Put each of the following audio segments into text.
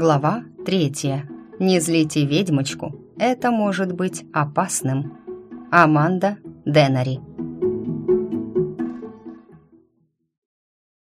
Глава третья. Не злите ведьмочку, это может быть опасным. Аманда Денари.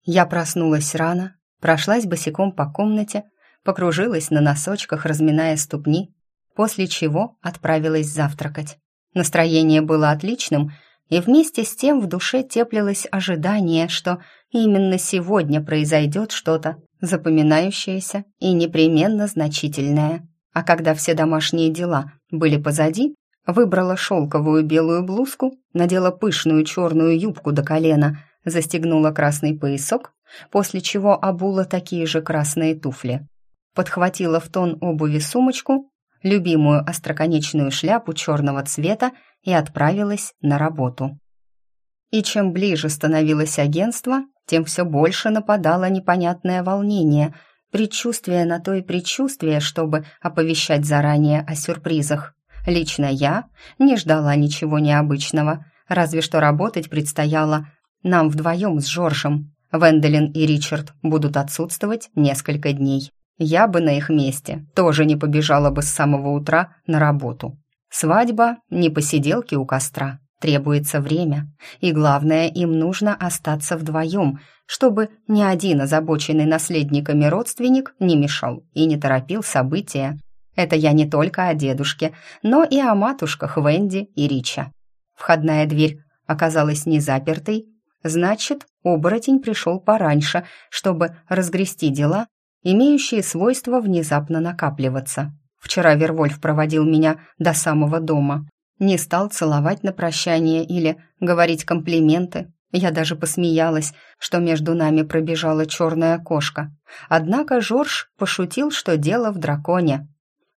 Я проснулась рано, прошлась босиком по комнате, покружилась на носочках, разминая ступни, после чего отправилась завтракать. Настроение было отличным, и вместе с тем в душе теплилось ожидание, что именно сегодня произойдет что-то запоминающееся и непременно значительное. А когда все домашние дела были позади, выбрала шелковую белую блузку, надела пышную черную юбку до колена, застегнула красный поясок, после чего обула такие же красные туфли. Подхватила в тон обуви сумочку, любимую остроконечную шляпу черного цвета и отправилась на работу. И чем ближе становилось агентство, тем все больше нападало непонятное волнение, предчувствие на то и предчувствие, чтобы оповещать заранее о сюрпризах. Лично я не ждала ничего необычного, разве что работать предстояло нам вдвоем с Жоржем. Венделин и Ричард будут отсутствовать несколько дней. Я бы на их месте тоже не побежала бы с самого утра на работу. Свадьба — не посиделки у костра, Требуется время, и главное, им нужно остаться вдвоем, чтобы ни один озабоченный наследниками родственник не мешал и не торопил события. Это я не только о дедушке, но и о матушках Венди и Рича. Входная дверь оказалась не запертой, значит, оборотень пришел пораньше, чтобы разгрести дела, имеющие свойство внезапно накапливаться. Вчера Вервольф проводил меня до самого дома, не стал целовать на прощание или говорить комплименты. Я даже посмеялась, что между нами пробежала черная кошка. Однако Жорж пошутил, что дело в драконе.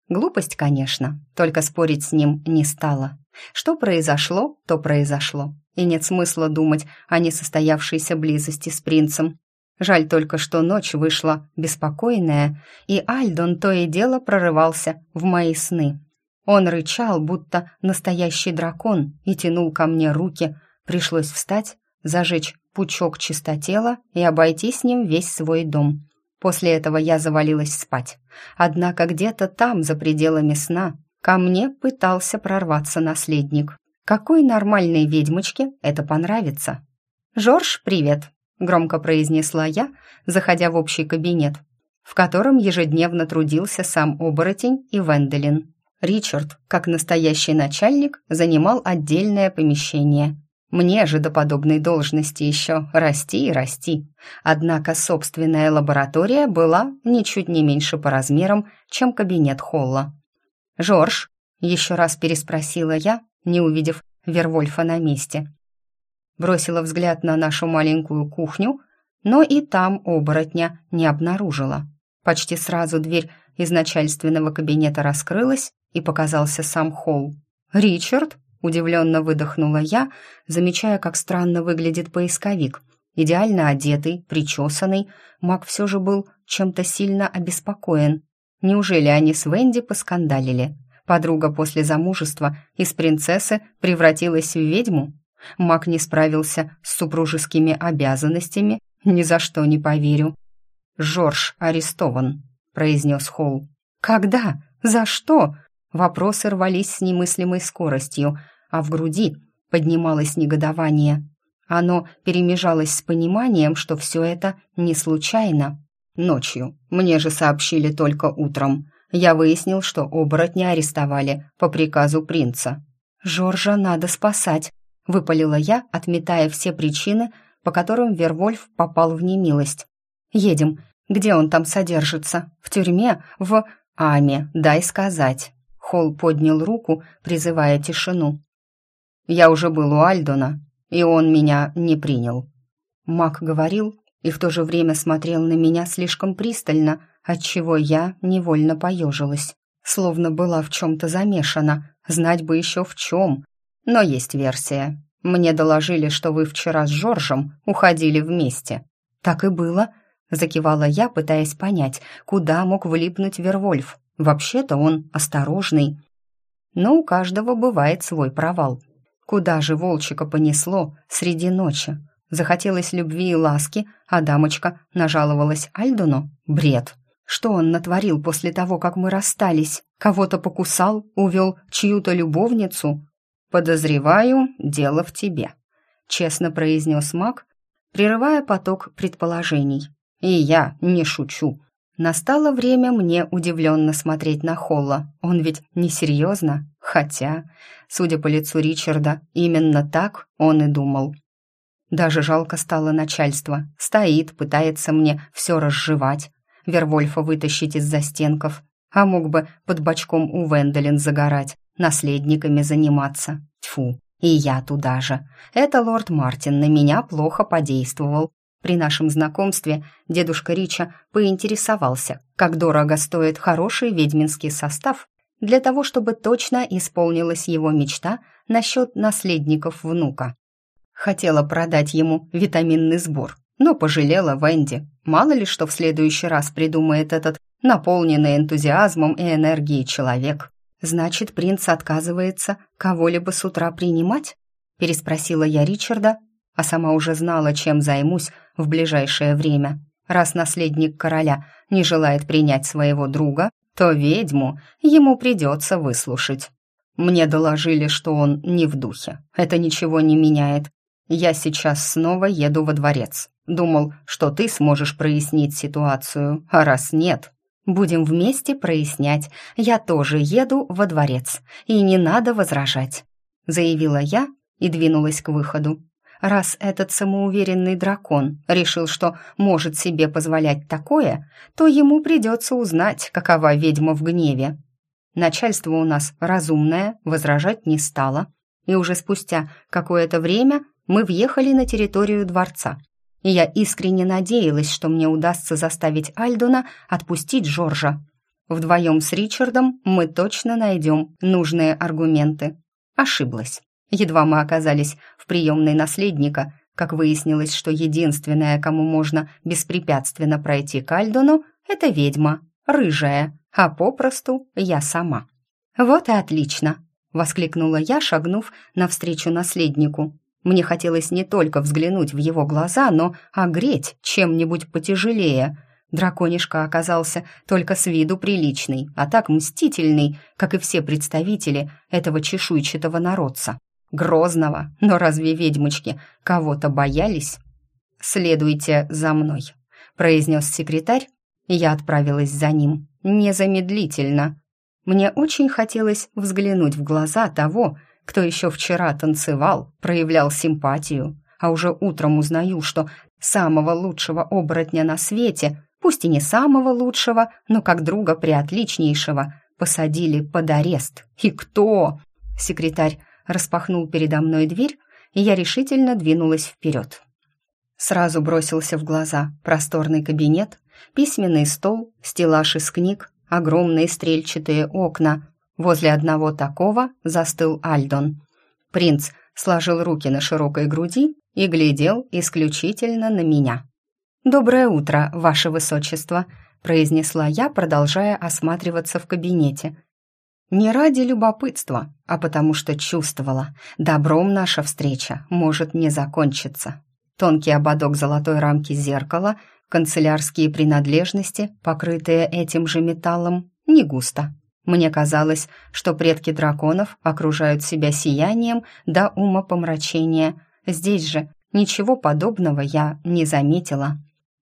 Глупость, конечно, только спорить с ним не стало. Что произошло, то произошло. И нет смысла думать о несостоявшейся близости с принцем. Жаль только, что ночь вышла беспокойная, и Альдон то и дело прорывался в мои сны. Он рычал, будто настоящий дракон, и тянул ко мне руки. Пришлось встать, зажечь пучок чистотела и обойти с ним весь свой дом. После этого я завалилась спать. Однако где-то там, за пределами сна, ко мне пытался прорваться наследник. Какой нормальной ведьмочке это понравится? «Жорж, привет!» — громко произнесла я, заходя в общий кабинет, в котором ежедневно трудился сам оборотень и Венделин. Ричард, как настоящий начальник, занимал отдельное помещение. Мне же до подобной должности еще расти и расти. Однако собственная лаборатория была ничуть не меньше по размерам, чем кабинет Холла. «Жорж?» — еще раз переспросила я, не увидев Вервольфа на месте. Бросила взгляд на нашу маленькую кухню, но и там оборотня не обнаружила. Почти сразу дверь из начальственного кабинета раскрылась, и показался сам Холл. «Ричард?» — удивленно выдохнула я, замечая, как странно выглядит поисковик. Идеально одетый, причесанный, маг все же был чем-то сильно обеспокоен. Неужели они с Венди поскандалили? Подруга после замужества из принцессы превратилась в ведьму? Маг не справился с супружескими обязанностями? Ни за что не поверю. «Жорж арестован», — произнес Холл. «Когда? За что?» Вопросы рвались с немыслимой скоростью, а в груди поднималось негодование. Оно перемежалось с пониманием, что все это не случайно. Ночью. Мне же сообщили только утром. Я выяснил, что оборотня арестовали по приказу принца. «Жоржа надо спасать», — выпалила я, отметая все причины, по которым Вервольф попал в немилость. «Едем. Где он там содержится? В тюрьме? В... Аме, дай сказать». Холл поднял руку, призывая тишину. «Я уже был у Альдона, и он меня не принял». Мак говорил и в то же время смотрел на меня слишком пристально, отчего я невольно поежилась. Словно была в чем-то замешана, знать бы еще в чем. Но есть версия. Мне доложили, что вы вчера с Жоржем уходили вместе. «Так и было», — закивала я, пытаясь понять, куда мог влипнуть Вервольф. Вообще-то он осторожный. Но у каждого бывает свой провал. Куда же волчика понесло среди ночи? Захотелось любви и ласки, а дамочка нажаловалась Альдуну? Бред. Что он натворил после того, как мы расстались? Кого-то покусал, увел чью-то любовницу? Подозреваю, дело в тебе, честно произнес маг, прерывая поток предположений. И я не шучу. Настало время мне удивленно смотреть на Холла. Он ведь несерьезно, хотя, судя по лицу Ричарда, именно так он и думал. Даже жалко стало начальство. Стоит, пытается мне все разжевать. Вервольфа вытащить из застенков. А мог бы под бочком у Венделин загорать, наследниками заниматься. Тьфу, и я туда же. Это лорд Мартин на меня плохо подействовал. При нашем знакомстве дедушка Рича поинтересовался, как дорого стоит хороший ведьминский состав для того, чтобы точно исполнилась его мечта насчет наследников внука. Хотела продать ему витаминный сбор, но пожалела Венди. Мало ли что в следующий раз придумает этот наполненный энтузиазмом и энергией человек. «Значит, принц отказывается кого-либо с утра принимать?» переспросила я Ричарда, а сама уже знала, чем займусь в ближайшее время. Раз наследник короля не желает принять своего друга, то ведьму ему придется выслушать. Мне доложили, что он не в духе. Это ничего не меняет. Я сейчас снова еду во дворец. Думал, что ты сможешь прояснить ситуацию, а раз нет, будем вместе прояснять. Я тоже еду во дворец, и не надо возражать», — заявила я и двинулась к выходу. Раз этот самоуверенный дракон решил, что может себе позволять такое, то ему придется узнать, какова ведьма в гневе. Начальство у нас разумное, возражать не стало, и уже спустя какое-то время мы въехали на территорию дворца. И я искренне надеялась, что мне удастся заставить Альдона отпустить Жоржа. Вдвоем с Ричардом мы точно найдем нужные аргументы. Ошиблась. Едва мы оказались в приемной наследника, как выяснилось, что единственная, кому можно беспрепятственно пройти к Альдону, это ведьма, рыжая, а попросту я сама. «Вот и отлично!» — воскликнула я, шагнув навстречу наследнику. Мне хотелось не только взглянуть в его глаза, но огреть чем-нибудь потяжелее. Драконишка оказался только с виду приличный, а так мстительный, как и все представители этого чешуйчатого народца. Грозного, но разве ведьмочки кого-то боялись? «Следуйте за мной», — произнес секретарь, и я отправилась за ним. Незамедлительно. Мне очень хотелось взглянуть в глаза того, кто еще вчера танцевал, проявлял симпатию, а уже утром узнаю, что самого лучшего оборотня на свете, пусть и не самого лучшего, но как друга приотличнейшего, посадили под арест. И кто? Секретарь распахнул передо мной дверь, и я решительно двинулась вперед. Сразу бросился в глаза просторный кабинет, письменный стол, стеллаж из книг, огромные стрельчатые окна. Возле одного такого застыл Альдон. Принц сложил руки на широкой груди и глядел исключительно на меня. «Доброе утро, ваше высочество», — произнесла я, продолжая осматриваться в кабинете. Не ради любопытства, а потому что чувствовала, добром наша встреча может не закончиться. Тонкий ободок золотой рамки зеркала, канцелярские принадлежности, покрытые этим же металлом, не густо. Мне казалось, что предки драконов окружают себя сиянием до умопомрачения. Здесь же ничего подобного я не заметила.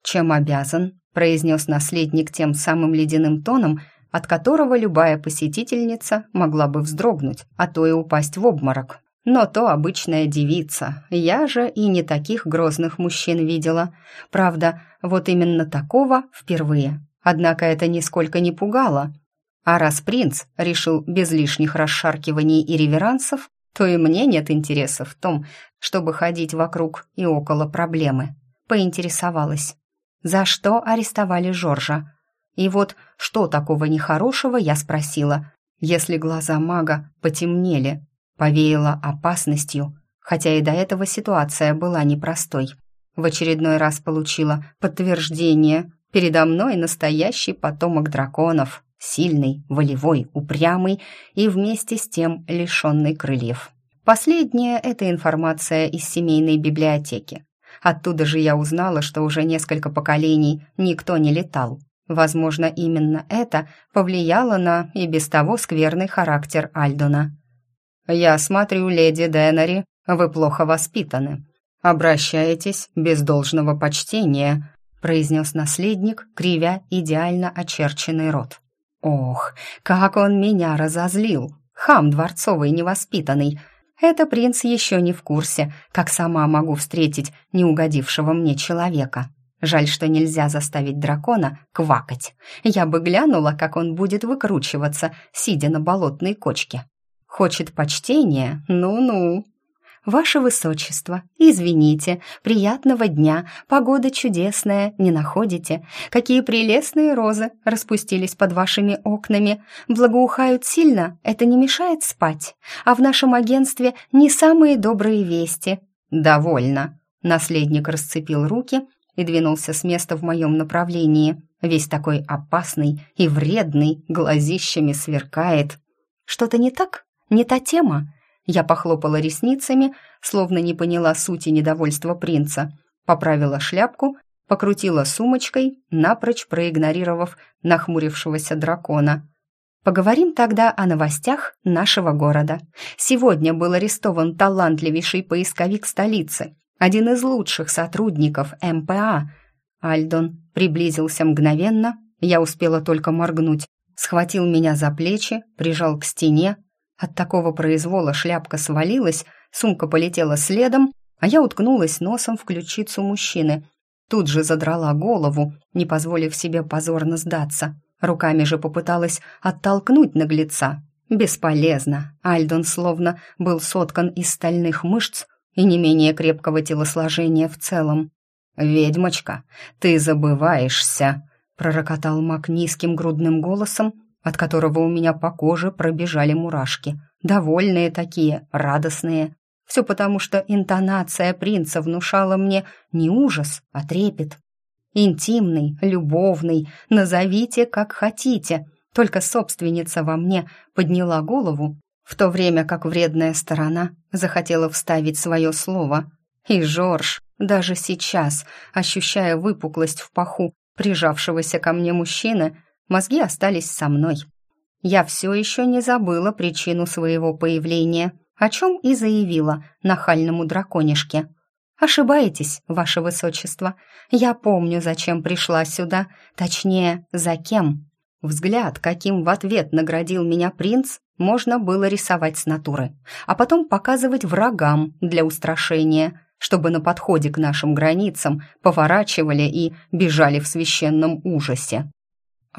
«Чем обязан?» — произнес наследник тем самым ледяным тоном, от которого любая посетительница могла бы вздрогнуть, а то и упасть в обморок. Но то обычная девица, я же и не таких грозных мужчин видела. Правда, вот именно такого впервые. Однако это нисколько не пугало. А раз принц решил без лишних расшаркиваний и реверансов, то и мне нет интереса в том, чтобы ходить вокруг и около проблемы. Поинтересовалась. За что арестовали Жоржа? И вот что такого нехорошего я спросила, если глаза мага потемнели, повеяло опасностью, хотя и до этого ситуация была непростой. В очередной раз получила подтверждение. Передо мной настоящий потомок драконов, сильный, волевой, упрямый и вместе с тем лишенный крыльев. Последняя — это информация из семейной библиотеки. Оттуда же я узнала, что уже несколько поколений никто не летал, Возможно, именно это повлияло на и без того скверный характер Альдона. «Я смотрю, леди Деннери, вы плохо воспитаны. Обращаетесь без должного почтения», произнес наследник, кривя идеально очерченный рот. «Ох, как он меня разозлил! Хам дворцовый невоспитанный! Это принц еще не в курсе, как сама могу встретить неугодившего мне человека. Жаль, что нельзя заставить дракона квакать. Я бы глянула, как он будет выкручиваться, сидя на болотной кочке. Хочет почтения? Ну-ну. Ваше Высочество, извините, приятного дня, погода чудесная, не находите? Какие прелестные розы распустились под вашими окнами, благоухают сильно, это не мешает спать, а в нашем агентстве не самые добрые вести. Довольно. Наследник расцепил руки и двинулся с места в моем направлении, весь такой опасный и вредный, глазищами сверкает. Что-то не так? Не та тема? Я похлопала ресницами, словно не поняла сути недовольства принца, поправила шляпку, покрутила сумочкой, напрочь проигнорировав нахмурившегося дракона. Поговорим тогда о новостях нашего города. Сегодня был арестован талантливейший поисковик столицы, один из лучших сотрудников МПА. Альдон приблизился мгновенно, я успела только моргнуть, схватил меня за плечи, прижал к стене. От такого произвола шляпка свалилась, сумка полетела следом, а я уткнулась носом в ключицу мужчины. Тут же задрала голову, не позволив себе позорно сдаться. Руками же попыталась оттолкнуть наглеца. Бесполезно. Альдон словно был соткан из стальных мышц, и не менее крепкого телосложения в целом. «Ведьмочка, ты забываешься», — пророкотал маг низким грудным голосом, от которого у меня по коже пробежали мурашки. Довольные такие, радостные. Все потому, что интонация принца внушала мне не ужас, а трепет. Интимный, любовный, назовите как хотите. Только собственница во мне подняла голову в то время как вредная сторона захотела вставить свое слово. И Жорж, даже сейчас, ощущая выпуклость в паху прижавшегося ко мне мужчины, мозги остались со мной. Я все еще не забыла причину своего появления, о чем и заявила нахальному драконишке. «Ошибаетесь, ваше высочество. Я помню, зачем пришла сюда, точнее, за кем». Взгляд, каким в ответ наградил меня принц, можно было рисовать с натуры, а потом показывать врагам для устрашения, чтобы на подходе к нашим границам поворачивали и бежали в священном ужасе.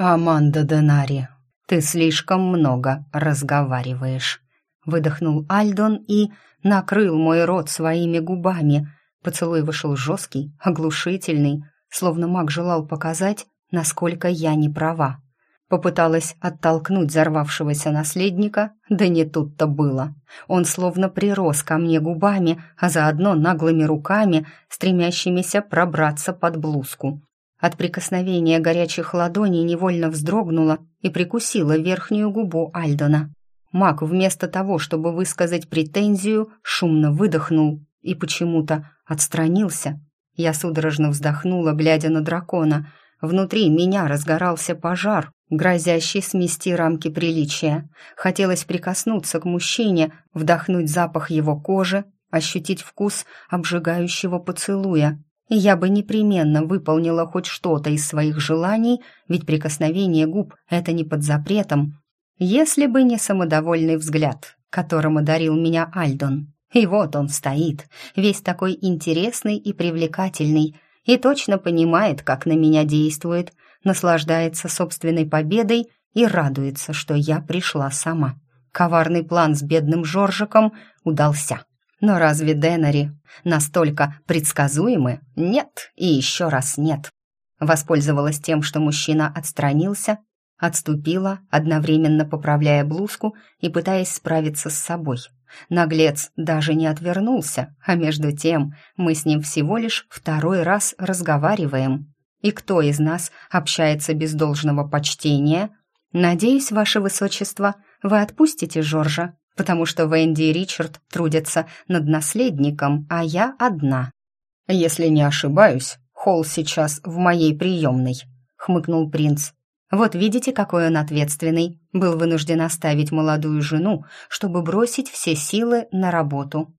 «Аманда Денари, ты слишком много разговариваешь», — выдохнул Альдон и накрыл мой рот своими губами. Поцелуй вышел жесткий, оглушительный, словно маг желал показать, насколько я не права. Попыталась оттолкнуть взорвавшегося наследника, да не тут-то было. Он словно прирос ко мне губами, а заодно наглыми руками, стремящимися пробраться под блузку. От прикосновения горячих ладоней невольно вздрогнула и прикусила верхнюю губу Альдона. Мак вместо того, чтобы высказать претензию, шумно выдохнул и почему-то отстранился. Я судорожно вздохнула, глядя на дракона. Внутри меня разгорался пожар, грозящий смести рамки приличия. Хотелось прикоснуться к мужчине, вдохнуть запах его кожи, ощутить вкус обжигающего поцелуя. Я бы непременно выполнила хоть что-то из своих желаний, ведь прикосновение губ — это не под запретом, если бы не самодовольный взгляд, которым одарил меня Альдон. И вот он стоит, весь такой интересный и привлекательный, и точно понимает, как на меня действует, наслаждается собственной победой и радуется, что я пришла сама. Коварный план с бедным Жоржиком удался. Но разве Денари настолько предсказуемы? Нет и еще раз нет. Воспользовалась тем, что мужчина отстранился, отступила, одновременно поправляя блузку и пытаясь справиться с собой. Наглец даже не отвернулся, а между тем мы с ним всего лишь второй раз разговариваем. И кто из нас общается без должного почтения? Надеюсь, ваше высочество, вы отпустите Жоржа, потому что Венди и Ричард трудятся над наследником, а я одна. Если не ошибаюсь, Холл сейчас в моей приемной. хмыкнул принц. «Вот видите, какой он ответственный. Был вынужден оставить молодую жену, чтобы бросить все силы на работу».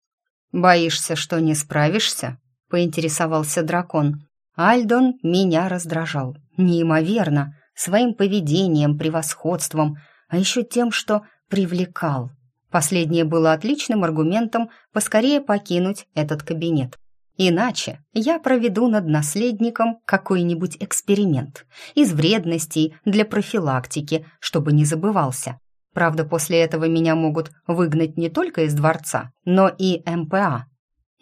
«Боишься, что не справишься?» — поинтересовался дракон. Альдон меня раздражал. Неимоверно. Своим поведением, превосходством, а еще тем, что привлекал. Последнее было отличным аргументом поскорее покинуть этот кабинет. Иначе я проведу над наследником какой-нибудь эксперимент из вредностей для профилактики, чтобы не забывался. Правда, после этого меня могут выгнать не только из дворца, но и МПА.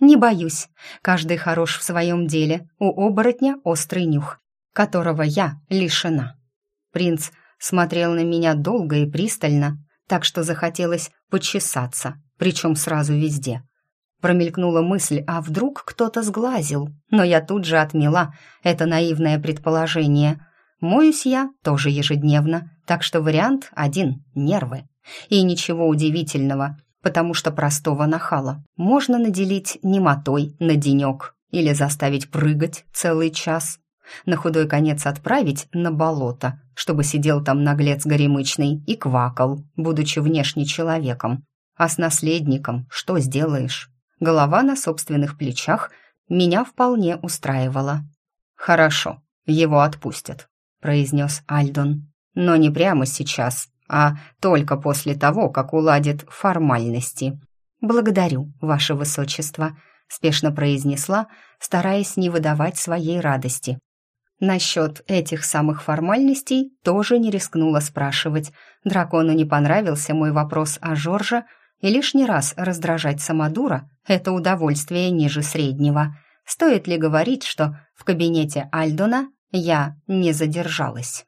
Не боюсь, каждый хорош в своем деле, у оборотня острый нюх, которого я лишена. Принц смотрел на меня долго и пристально, так что захотелось почесаться, причем сразу везде. Промелькнула мысль, а вдруг кто-то сглазил, но я тут же отмела это наивное предположение. Моюсь я тоже ежедневно, так что вариант один — нервы. И ничего удивительного, потому что простого нахала можно наделить немотой на денек или заставить прыгать целый час. На худой конец отправить на болото, чтобы сидел там наглец горемычный и квакал, будучи внешне человеком. А с наследником что сделаешь? голова на собственных плечах меня вполне устраивала. «Хорошо, его отпустят», — произнес Альдон. «Но не прямо сейчас, а только после того, как уладит формальности». «Благодарю, ваше высочество», — спешно произнесла, стараясь не выдавать своей радости. Насчет этих самых формальностей тоже не рискнула спрашивать. Дракону не понравился мой вопрос о Жорже, и лишний раз раздражать самодура — это удовольствие ниже среднего. Стоит ли говорить, что в кабинете Альдона я не задержалась?